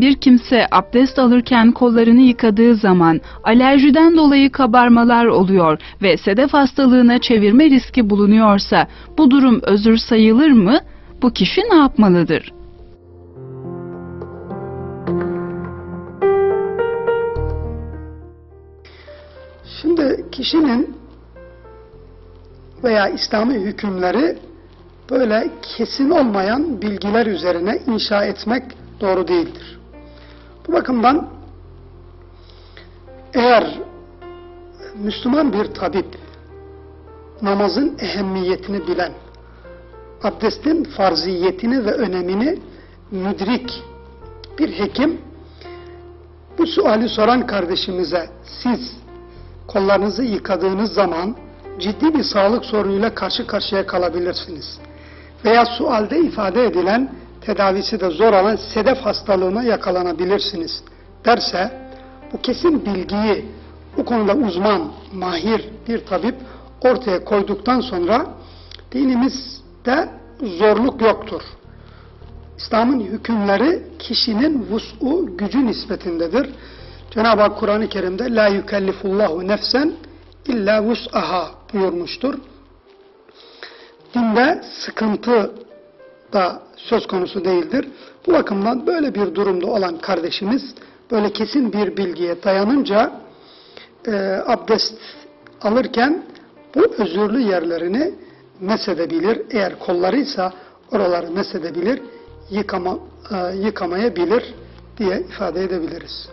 Bir kimse abdest alırken kollarını yıkadığı zaman alerjiden dolayı kabarmalar oluyor ve sedef hastalığına çevirme riski bulunuyorsa bu durum özür sayılır mı? Bu kişi ne yapmalıdır? Şimdi kişinin veya İslami hükümleri böyle kesin olmayan bilgiler üzerine inşa etmek doğru değildir. Bu bakımdan eğer Müslüman bir tabip namazın ehemmiyetini bilen, abdestin farziyetini ve önemini müdrik bir hekim bu suali soran kardeşimize siz kollarınızı yıkadığınız zaman ciddi bir sağlık sorunuyla karşı karşıya kalabilirsiniz. Veya sualde ifade edilen tedavisi de zor olan sedef hastalığına yakalanabilirsiniz derse bu kesin bilgiyi bu konuda uzman, mahir bir tabip ortaya koyduktan sonra dinimizde zorluk yoktur. İslam'ın hükümleri kişinin vus'u gücü nispetindedir. Cenab-ı Hak Kur'an-ı Kerim'de la yukellifullahu nefsen illa vus'aha buyurmuştur. Dinde sıkıntı da söz konusu değildir. Bu bakımdan böyle bir durumda olan kardeşimiz böyle kesin bir bilgiye dayanınca e, abdest alırken bu özürlü yerlerini mesedebilir. Eğer kollarıysa oraları mesedebilir, yıkama, e, yıkamayabilir diye ifade edebiliriz.